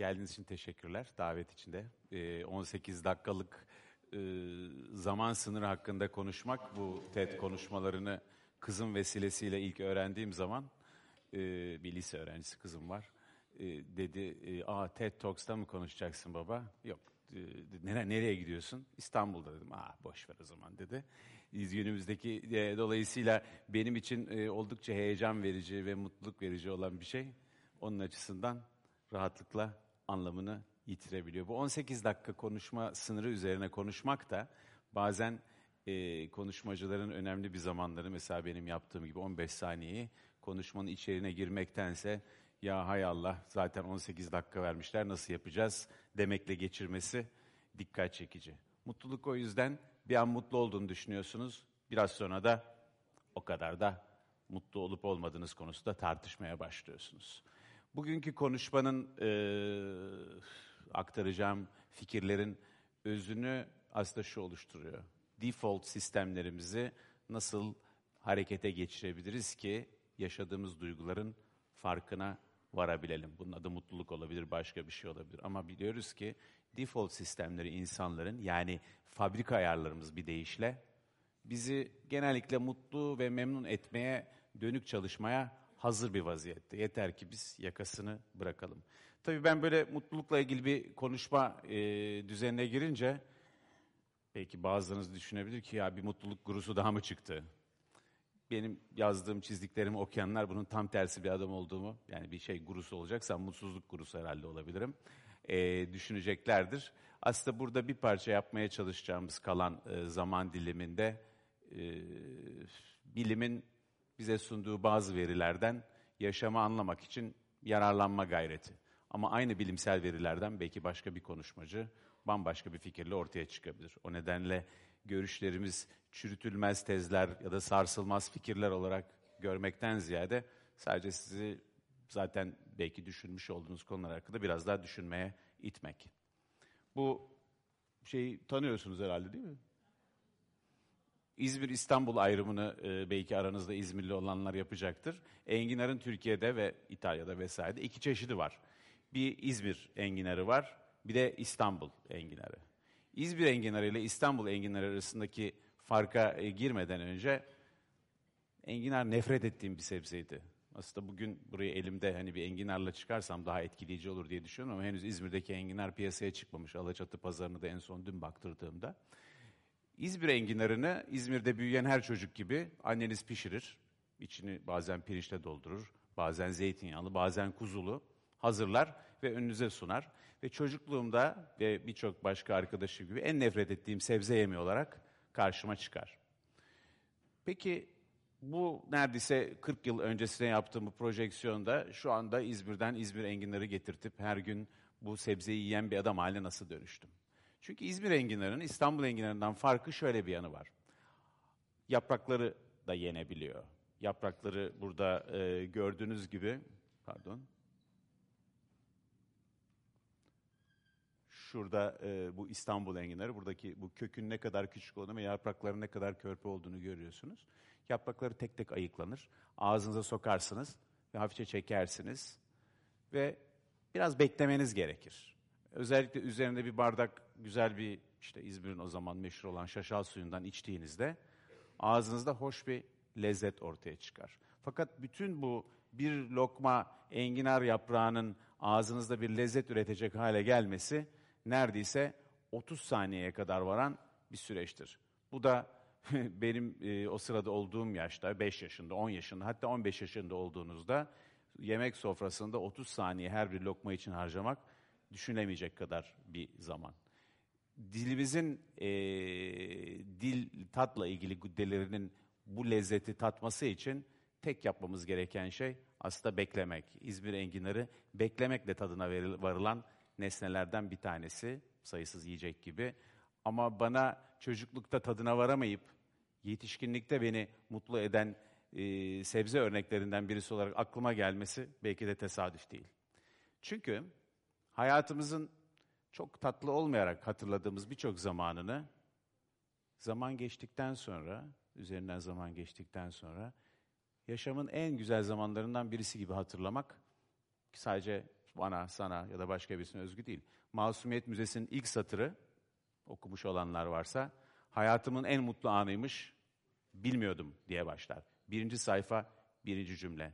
Geldiğiniz için teşekkürler davet içinde. Ee, 18 dakikalık e, zaman sınırı hakkında konuşmak, bu TED konuşmalarını kızım vesilesiyle ilk öğrendiğim zaman, e, bir lise öğrencisi kızım var, e, dedi, e, aa TED Talks'ta mı konuşacaksın baba? Yok, e, nere, nereye gidiyorsun? İstanbul'da dedim, aa boş ver o zaman dedi. Günümüzdeki, e, dolayısıyla benim için e, oldukça heyecan verici ve mutluluk verici olan bir şey. Onun açısından rahatlıkla anlamını yitirebiliyor. Bu 18 dakika konuşma sınırı üzerine konuşmak da bazen e, konuşmacıların önemli bir zamanları mesela benim yaptığım gibi 15 saniyeyi konuşmanın içeriğine girmektense ya hay Allah zaten 18 dakika vermişler nasıl yapacağız demekle geçirmesi dikkat çekici. Mutluluk o yüzden bir an mutlu olduğunu düşünüyorsunuz. Biraz sonra da o kadar da mutlu olup olmadığınız konusunda tartışmaya başlıyorsunuz. Bugünkü konuşmanın e, aktaracağım fikirlerin özünü aslında şu oluşturuyor. Default sistemlerimizi nasıl harekete geçirebiliriz ki yaşadığımız duyguların farkına varabilelim. Bunun adı mutluluk olabilir, başka bir şey olabilir. Ama biliyoruz ki default sistemleri insanların yani fabrika ayarlarımız bir deyişle bizi genellikle mutlu ve memnun etmeye dönük çalışmaya hazır bir vaziyette. Yeter ki biz yakasını bırakalım. Tabii ben böyle mutlulukla ilgili bir konuşma e, düzenine girince belki bazılarınız düşünebilir ki ya bir mutluluk gurusu daha mı çıktı? Benim yazdığım, çizdiklerimi okuyanlar bunun tam tersi bir adam olduğumu, yani bir şey gurusu olacaksa mutsuzluk gurusu herhalde olabilirim, e, düşüneceklerdir. Aslında burada bir parça yapmaya çalışacağımız kalan e, zaman diliminde e, bilimin bize sunduğu bazı verilerden yaşamı anlamak için yararlanma gayreti. Ama aynı bilimsel verilerden belki başka bir konuşmacı bambaşka bir fikirle ortaya çıkabilir. O nedenle görüşlerimiz çürütülmez tezler ya da sarsılmaz fikirler olarak görmekten ziyade sadece sizi zaten belki düşünmüş olduğunuz konular hakkında biraz daha düşünmeye itmek. Bu şeyi tanıyorsunuz herhalde değil mi? İzmir-İstanbul ayrımını e, belki aranızda İzmirli olanlar yapacaktır. Enginarın Türkiye'de ve İtalya'da vesaire iki çeşidi var. Bir İzmir enginarı var, bir de İstanbul enginarı. İzmir enginarı ile İstanbul enginarı arasındaki farka e, girmeden önce enginar nefret ettiğim bir sebzeydi. Aslında bugün buraya elimde hani bir enginarla çıkarsam daha etkileyici olur diye düşünüyorum ama henüz İzmir'deki enginar piyasaya çıkmamış. Alaçatı pazarını da en son dün baktırdığımda. İzmir enginarını İzmir'de büyüyen her çocuk gibi anneniz pişirir. İçini bazen pirinçle doldurur, bazen zeytinyağlı, bazen kuzulu hazırlar ve önünüze sunar. Ve çocukluğumda ve birçok başka arkadaşım gibi en nefret ettiğim sebze yemeği olarak karşıma çıkar. Peki bu neredeyse 40 yıl öncesine yaptığım bu projeksiyonda şu anda İzmir'den İzmir enginarı getirtip her gün bu sebzeyi yiyen bir adam haline nasıl dönüştüm? Çünkü İzmir enginarının İstanbul enginarından farkı şöyle bir yanı var. Yaprakları da yenebiliyor. Yaprakları burada e, gördüğünüz gibi, pardon. Şurada e, bu İstanbul enginarı, buradaki bu kökün ne kadar küçük olduğunu ve yaprakların ne kadar körpe olduğunu görüyorsunuz. Yaprakları tek tek ayıklanır. Ağzınıza sokarsınız ve hafifçe çekersiniz. Ve biraz beklemeniz gerekir. Özellikle üzerinde bir bardak güzel bir işte İzmir'in o zaman meşhur olan şaşal suyundan içtiğinizde ağzınızda hoş bir lezzet ortaya çıkar. Fakat bütün bu bir lokma enginar yaprağının ağzınızda bir lezzet üretecek hale gelmesi neredeyse 30 saniyeye kadar varan bir süreçtir. Bu da benim e, o sırada olduğum yaşta 5 yaşında, 10 yaşında hatta 15 yaşında olduğunuzda yemek sofrasında 30 saniye her bir lokma için harcamak düşünemeyecek kadar bir zaman. Dilimizin e, dil tatla ilgili güddelerinin bu lezzeti tatması için tek yapmamız gereken şey aslında beklemek. İzmir enginarı beklemekle tadına varılan nesnelerden bir tanesi, sayısız yiyecek gibi. Ama bana çocuklukta tadına varamayıp yetişkinlikte beni mutlu eden e, sebze örneklerinden birisi olarak aklıma gelmesi belki de tesadüf değil. Çünkü hayatımızın çok tatlı olmayarak hatırladığımız birçok zamanını zaman geçtikten sonra, üzerinden zaman geçtikten sonra yaşamın en güzel zamanlarından birisi gibi hatırlamak sadece bana, sana ya da başka birisine özgü değil. Masumiyet Müzesi'nin ilk satırı, okumuş olanlar varsa, hayatımın en mutlu anıymış, bilmiyordum diye başlar. Birinci sayfa, birinci cümle.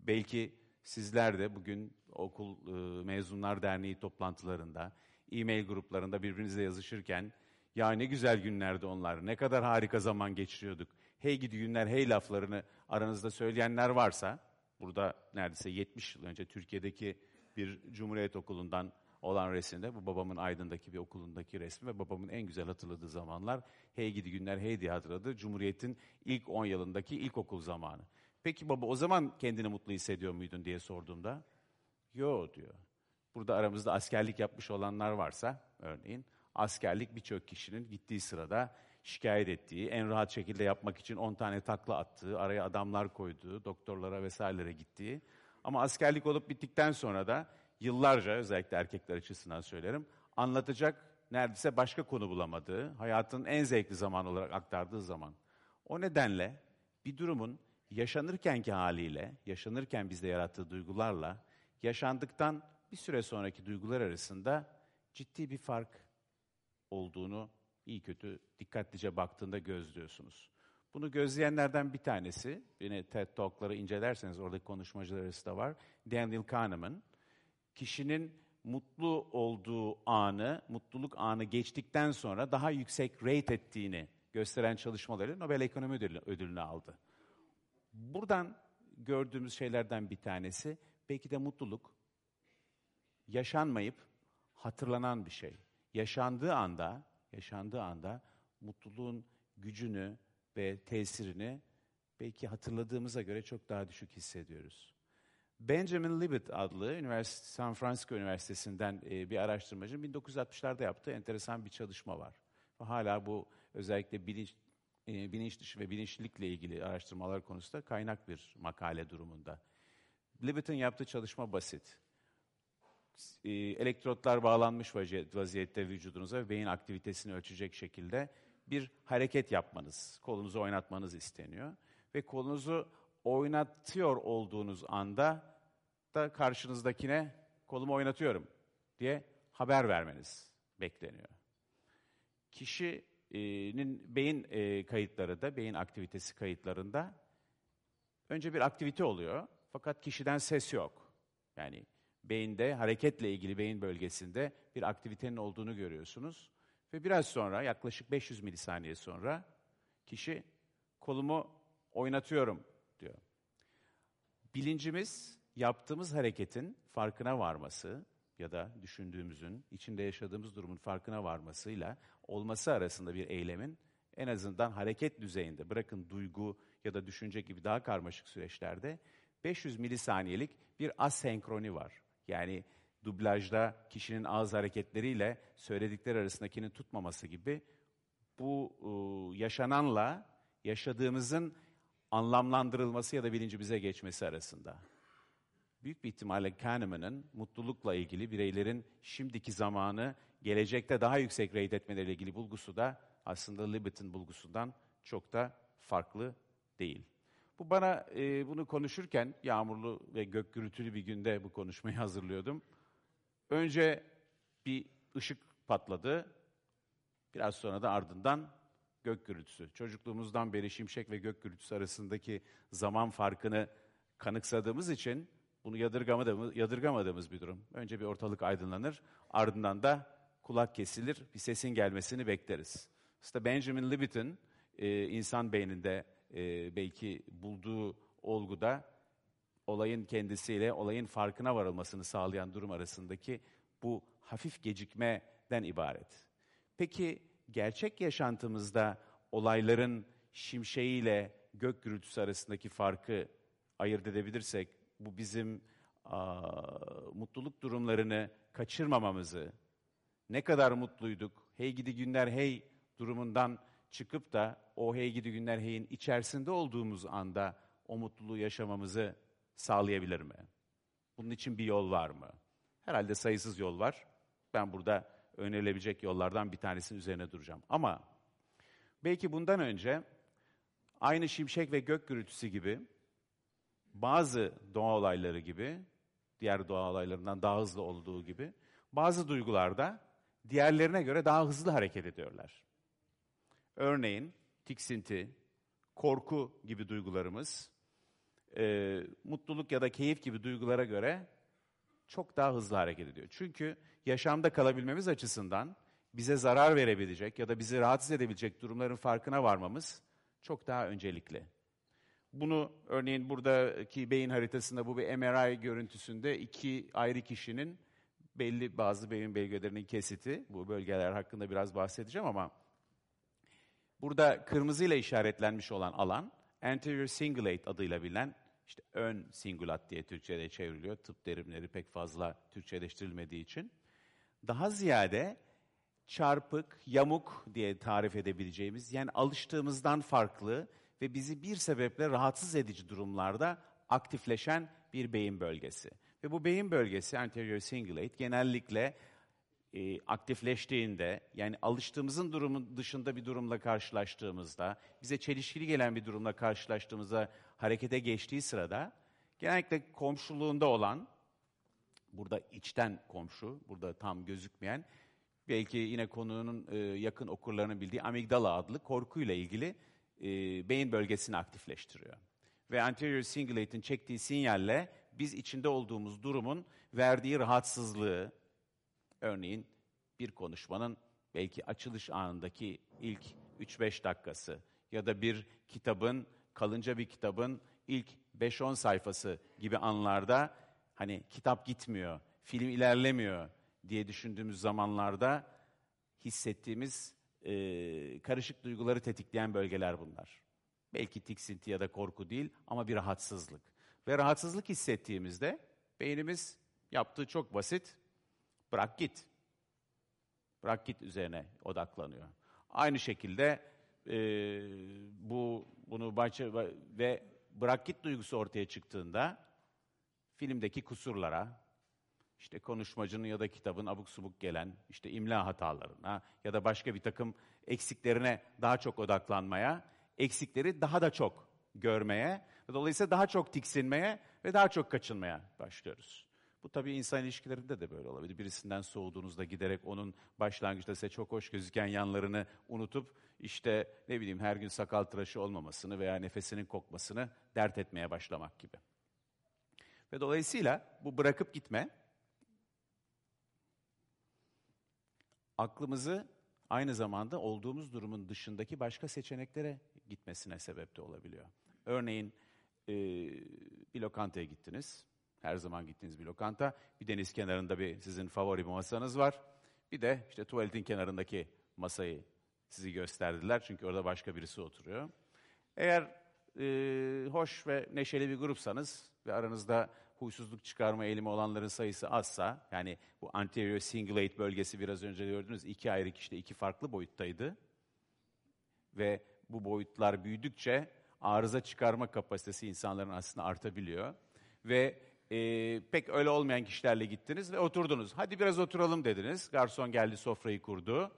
Belki sizler de bugün okul e, mezunlar derneği toplantılarında, e-mail gruplarında birbirinizle yazışırken, ya ne güzel günlerdi onlar, ne kadar harika zaman geçiriyorduk, hey gidi günler, hey laflarını aranızda söyleyenler varsa, burada neredeyse 70 yıl önce Türkiye'deki bir Cumhuriyet Okulu'ndan olan resimde, bu babamın Aydın'daki bir okulundaki resmi ve babamın en güzel hatırladığı zamanlar, hey gidi günler, hey diye hatırladığı Cumhuriyet'in ilk 10 yılındaki ilkokul zamanı. Peki baba o zaman kendini mutlu hissediyor muydun diye sorduğumda, yo diyor. Burada aramızda askerlik yapmış olanlar varsa, örneğin, askerlik birçok kişinin gittiği sırada şikayet ettiği, en rahat şekilde yapmak için 10 tane takla attığı, araya adamlar koyduğu, doktorlara vesairelere gittiği. Ama askerlik olup bittikten sonra da yıllarca, özellikle erkekler açısından söylerim, anlatacak neredeyse başka konu bulamadığı, hayatın en zevkli zaman olarak aktardığı zaman. O nedenle bir durumun yaşanırkenki haliyle, yaşanırken bizde yarattığı duygularla, yaşandıktan bir süre sonraki duygular arasında ciddi bir fark olduğunu iyi kötü dikkatlice baktığında gözlüyorsunuz. Bunu gözleyenlerden bir tanesi, yine TED Talk'ları incelerseniz oradaki konuşmacılar arasında var, Daniel Kahneman. Kişinin mutlu olduğu anı, mutluluk anı geçtikten sonra daha yüksek rate ettiğini gösteren çalışmaları Nobel Ekonomi Ödülünü, aldı. Buradan gördüğümüz şeylerden bir tanesi, belki de mutluluk yaşanmayıp hatırlanan bir şey. Yaşandığı anda, yaşandığı anda mutluluğun gücünü ve tesirini belki hatırladığımıza göre çok daha düşük hissediyoruz. Benjamin Libet adlı Üniversite, San Francisco Üniversitesi'nden e, bir araştırmacının 1960'larda yaptığı enteresan bir çalışma var. Hala bu özellikle bilinç, e, bilinç dışı ve bilinçlilikle ilgili araştırmalar konusunda kaynak bir makale durumunda. Libet'in yaptığı çalışma basit. E, elektrotlar bağlanmış vaziyette vücudunuza ve beyin aktivitesini ölçecek şekilde bir hareket yapmanız, kolunuzu oynatmanız isteniyor. Ve kolunuzu oynatıyor olduğunuz anda da karşınızdakine kolumu oynatıyorum diye haber vermeniz bekleniyor. Kişinin beyin e, kayıtları da, beyin aktivitesi kayıtlarında önce bir aktivite oluyor fakat kişiden ses yok. Yani beyinde hareketle ilgili beyin bölgesinde bir aktivitenin olduğunu görüyorsunuz. Ve biraz sonra yaklaşık 500 milisaniye sonra kişi kolumu oynatıyorum diyor. Bilincimiz yaptığımız hareketin farkına varması ya da düşündüğümüzün, içinde yaşadığımız durumun farkına varmasıyla olması arasında bir eylemin en azından hareket düzeyinde, bırakın duygu ya da düşünce gibi daha karmaşık süreçlerde 500 milisaniyelik bir asenkroni var. Yani dublajda kişinin ağız hareketleriyle söyledikleri arasındakini tutmaması gibi bu e, yaşananla yaşadığımızın anlamlandırılması ya da bilincimize geçmesi arasında. Büyük bir ihtimalle Kahneman'ın mutlulukla ilgili bireylerin şimdiki zamanı gelecekte daha yüksek rate etmeleriyle ilgili bulgusu da aslında Libet'in bulgusundan çok da farklı değil. Bu bana e, bunu konuşurken yağmurlu ve gök gürültülü bir günde bu konuşmayı hazırlıyordum. Önce bir ışık patladı. Biraz sonra da ardından gök gürültüsü. Çocukluğumuzdan beri şimşek ve gök gürültüsü arasındaki zaman farkını kanıksadığımız için bunu yadırgamadığımız, yadırgamadığımız bir durum. Önce bir ortalık aydınlanır, ardından da kulak kesilir, bir sesin gelmesini bekleriz. İşte Benjamin Libet'in e, insan beyninde e, belki bulduğu olguda olayın kendisiyle olayın farkına varılmasını sağlayan durum arasındaki bu hafif gecikmeden ibaret. Peki gerçek yaşantımızda olayların şimşeğiyle gök gürültüsü arasındaki farkı ayırt edebilirsek bu bizim a, mutluluk durumlarını kaçırmamamızı, ne kadar mutluyduk, hey gidi günler hey durumundan çıkıp da o hey gidi günler heyin içerisinde olduğumuz anda o mutluluğu yaşamamızı sağlayabilir mi? Bunun için bir yol var mı? Herhalde sayısız yol var. Ben burada önerilebilecek yollardan bir tanesinin üzerine duracağım. Ama belki bundan önce aynı şimşek ve gök gürültüsü gibi bazı doğa olayları gibi diğer doğa olaylarından daha hızlı olduğu gibi bazı duygularda diğerlerine göre daha hızlı hareket ediyorlar. Örneğin tiksinti, korku gibi duygularımız e, mutluluk ya da keyif gibi duygulara göre çok daha hızlı hareket ediyor. Çünkü yaşamda kalabilmemiz açısından bize zarar verebilecek ya da bizi rahatsız edebilecek durumların farkına varmamız çok daha öncelikli. Bunu örneğin buradaki beyin haritasında bu bir MRI görüntüsünde iki ayrı kişinin belli bazı beyin bölgelerinin kesiti. Bu bölgeler hakkında biraz bahsedeceğim ama burada kırmızıyla işaretlenmiş olan alan anterior cingulate adıyla bilinen işte ön singulat diye Türkçe'de çevriliyor. Tıp terimleri pek fazla Türkçeleştirilmediği için. Daha ziyade çarpık, yamuk diye tarif edebileceğimiz yani alıştığımızdan farklı ve bizi bir sebeple rahatsız edici durumlarda aktifleşen bir beyin bölgesi. Ve bu beyin bölgesi anterior cingulate genellikle e, aktifleştiğinde yani alıştığımızın durumun dışında bir durumla karşılaştığımızda, bize çelişkili gelen bir durumla karşılaştığımızda harekete geçtiği sırada genellikle komşuluğunda olan burada içten komşu, burada tam gözükmeyen belki yine konunun e, yakın okurlarının bildiği amigdala adlı korkuyla ilgili e, beyin bölgesini aktifleştiriyor. Ve anterior cingulate'in çektiği sinyalle biz içinde olduğumuz durumun verdiği rahatsızlığı, örneğin bir konuşmanın belki açılış anındaki ilk 3-5 dakikası ya da bir kitabın, kalınca bir kitabın ilk 5-10 sayfası gibi anlarda hani kitap gitmiyor, film ilerlemiyor diye düşündüğümüz zamanlarda hissettiğimiz e, karışık duyguları tetikleyen bölgeler bunlar. Belki tiksinti ya da korku değil ama bir rahatsızlık. Ve rahatsızlık hissettiğimizde beynimiz yaptığı çok basit, bırak git. Bırak git üzerine odaklanıyor. Aynı şekilde e, bu bunu başa, ve bırak git duygusu ortaya çıktığında filmdeki kusurlara, işte konuşmacının ya da kitabın abuk subuk gelen işte imla hatalarına ya da başka bir takım eksiklerine daha çok odaklanmaya, eksikleri daha da çok görmeye, dolayısıyla daha çok tiksinmeye ve daha çok kaçınmaya başlıyoruz. Bu tabii insan ilişkilerinde de böyle olabilir. Birisinden soğuduğunuzda giderek onun başlangıçta size çok hoş gözüken yanlarını unutup işte ne bileyim her gün sakal tıraşı olmamasını veya nefesinin kokmasını dert etmeye başlamak gibi. Ve dolayısıyla bu bırakıp gitme aklımızı aynı zamanda olduğumuz durumun dışındaki başka seçeneklere gitmesine sebep de olabiliyor. Örneğin bir lokantaya gittiniz. Her zaman gittiğiniz bir lokanta. Bir deniz kenarında bir sizin favori bir masanız var. Bir de işte tuvaletin kenarındaki masayı sizi gösterdiler. Çünkü orada başka birisi oturuyor. Eğer e, hoş ve neşeli bir grupsanız ve aranızda huysuzluk çıkarma eğilimi olanların sayısı azsa, yani bu anterior cingulate bölgesi biraz önce gördünüz iki ayrı kişide iki farklı boyuttaydı. Ve bu boyutlar büyüdükçe arıza çıkarma kapasitesi insanların aslında artabiliyor. Ve e, pek öyle olmayan kişilerle gittiniz ve oturdunuz. Hadi biraz oturalım dediniz. Garson geldi sofrayı kurdu.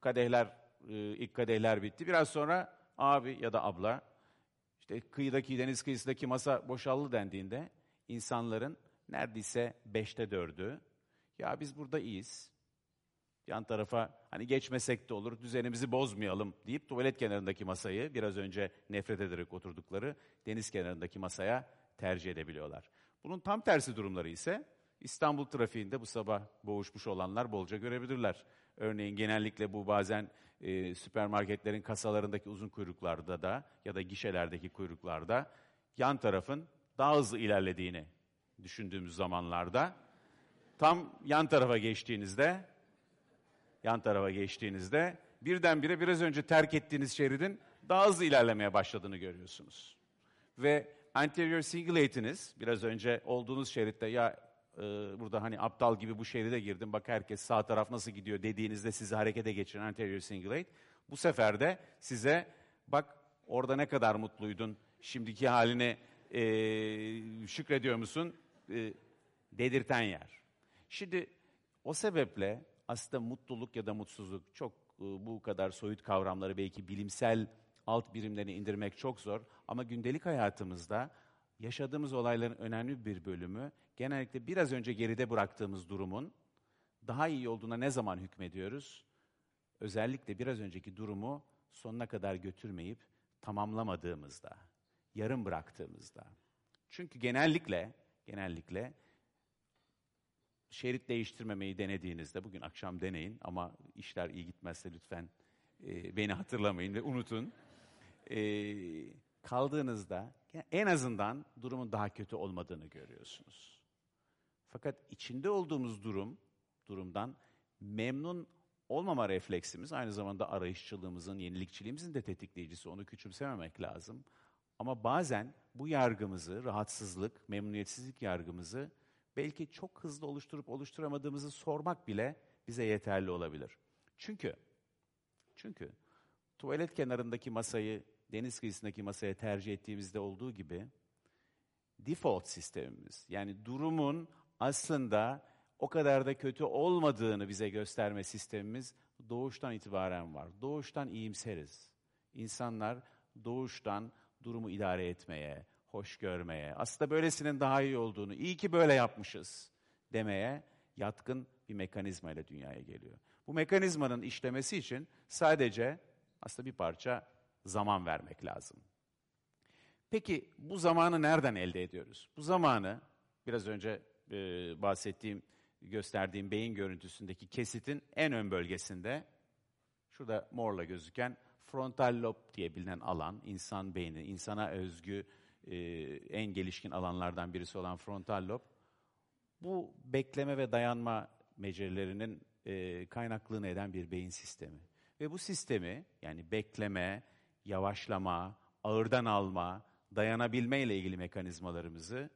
Kadehler, e, ilk kadehler bitti. Biraz sonra abi ya da abla, işte kıyıdaki, deniz kıyısındaki masa boşaldı dendiğinde insanların neredeyse beşte dördü, ya biz burada iyiyiz, yan tarafa hani geçmesek de olur, düzenimizi bozmayalım deyip tuvalet kenarındaki masayı biraz önce nefret ederek oturdukları deniz kenarındaki masaya tercih edebiliyorlar. Bunun tam tersi durumları ise İstanbul trafiğinde bu sabah boğuşmuş olanlar bolca görebilirler. Örneğin genellikle bu bazen e, süpermarketlerin kasalarındaki uzun kuyruklarda da ya da gişelerdeki kuyruklarda yan tarafın daha hızlı ilerlediğini düşündüğümüz zamanlarda tam yan tarafa geçtiğinizde yan tarafa geçtiğinizde birdenbire biraz önce terk ettiğiniz şeridin daha hızlı ilerlemeye başladığını görüyorsunuz. Ve anterior cingulate'iniz biraz önce olduğunuz şeritte ya e, burada hani aptal gibi bu şeride girdim bak herkes sağ taraf nasıl gidiyor dediğinizde sizi harekete geçiren anterior cingulate bu sefer de size bak orada ne kadar mutluydun şimdiki halini e, şükrediyor musun e, dedirten yer. Şimdi o sebeple aslında mutluluk ya da mutsuzluk çok e, bu kadar soyut kavramları belki bilimsel alt birimlerini indirmek çok zor ama gündelik hayatımızda yaşadığımız olayların önemli bir bölümü genellikle biraz önce geride bıraktığımız durumun daha iyi olduğuna ne zaman hükmediyoruz? Özellikle biraz önceki durumu sonuna kadar götürmeyip tamamlamadığımızda, yarım bıraktığımızda. Çünkü genellikle, genellikle şerit değiştirmemeyi denediğinizde, bugün akşam deneyin ama işler iyi gitmezse lütfen beni hatırlamayın ve unutun. E, kaldığınızda en azından durumun daha kötü olmadığını görüyorsunuz. Fakat içinde olduğumuz durum, durumdan memnun olmama refleksimiz aynı zamanda arayışçılığımızın, yenilikçiliğimizin de tetikleyicisi. Onu küçümsememek lazım. Ama bazen bu yargımızı, rahatsızlık, memnuniyetsizlik yargımızı belki çok hızlı oluşturup oluşturamadığımızı sormak bile bize yeterli olabilir. Çünkü çünkü tuvalet kenarındaki masayı deniz kıyısındaki masaya tercih ettiğimizde olduğu gibi default sistemimiz yani durumun aslında o kadar da kötü olmadığını bize gösterme sistemimiz doğuştan itibaren var. Doğuştan iyimseriz. İnsanlar doğuştan durumu idare etmeye, hoş görmeye, aslında böylesinin daha iyi olduğunu, iyi ki böyle yapmışız demeye yatkın bir mekanizma ile dünyaya geliyor. Bu mekanizmanın işlemesi için sadece aslında bir parça zaman vermek lazım. Peki bu zamanı nereden elde ediyoruz? Bu zamanı biraz önce e, bahsettiğim, gösterdiğim beyin görüntüsündeki kesitin en ön bölgesinde, şurada morla gözüken frontal lob diye bilinen alan, insan beyni, insana özgü e, en gelişkin alanlardan birisi olan frontal lob, bu bekleme ve dayanma becerilerinin e, kaynaklığını eden bir beyin sistemi. Ve bu sistemi yani bekleme, yavaşlama, ağırdan alma, dayanabilme ile ilgili mekanizmalarımızı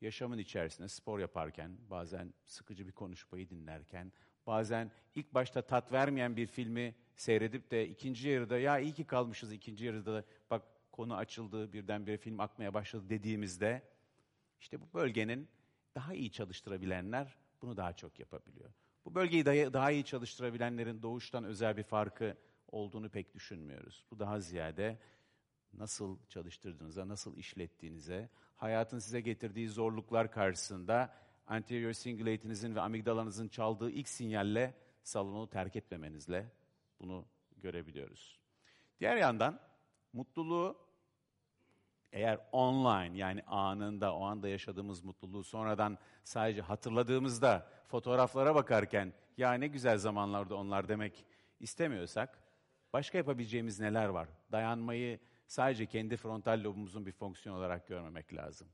yaşamın içerisinde spor yaparken, bazen sıkıcı bir konuşmayı dinlerken, bazen ilk başta tat vermeyen bir filmi seyredip de ikinci yarıda ya iyi ki kalmışız ikinci yarıda da bak konu açıldı birdenbire film akmaya başladı dediğimizde işte bu bölgenin daha iyi çalıştırabilenler bunu daha çok yapabiliyor. Bu bölgeyi daha iyi çalıştırabilenlerin doğuştan özel bir farkı olduğunu pek düşünmüyoruz. Bu daha ziyade nasıl çalıştırdığınıza, nasıl işlettiğinize, hayatın size getirdiği zorluklar karşısında anterior cingulate'inizin ve amigdalanızın çaldığı ilk sinyalle salonu terk etmemenizle bunu görebiliyoruz. Diğer yandan mutluluğu eğer online yani anında o anda yaşadığımız mutluluğu sonradan sadece hatırladığımızda fotoğraflara bakarken ya ne güzel zamanlarda onlar demek istemiyorsak başka yapabileceğimiz neler var? Dayanmayı sadece kendi frontal lobumuzun bir fonksiyon olarak görmemek lazım.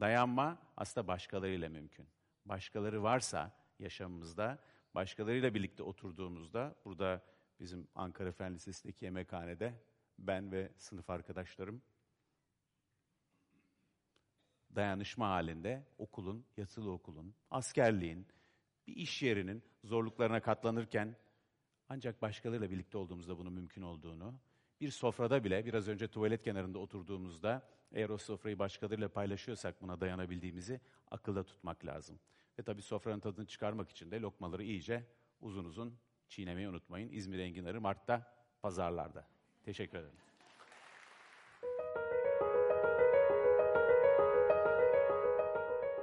Dayanma aslında başkalarıyla mümkün. Başkaları varsa yaşamımızda, başkalarıyla birlikte oturduğumuzda, burada bizim Ankara Fen Lisesi'ndeki yemekhanede ben ve sınıf arkadaşlarım dayanışma halinde okulun, yatılı okulun, askerliğin, bir iş yerinin zorluklarına katlanırken ancak başkalarıyla birlikte olduğumuzda bunun mümkün olduğunu, bir sofrada bile biraz önce tuvalet kenarında oturduğumuzda eğer o sofrayı başkalarıyla paylaşıyorsak buna dayanabildiğimizi akılda tutmak lazım. Ve tabii sofranın tadını çıkarmak için de lokmaları iyice uzun uzun çiğnemeyi unutmayın. İzmir enginarı Mart'ta pazarlarda. Teşekkür ederim.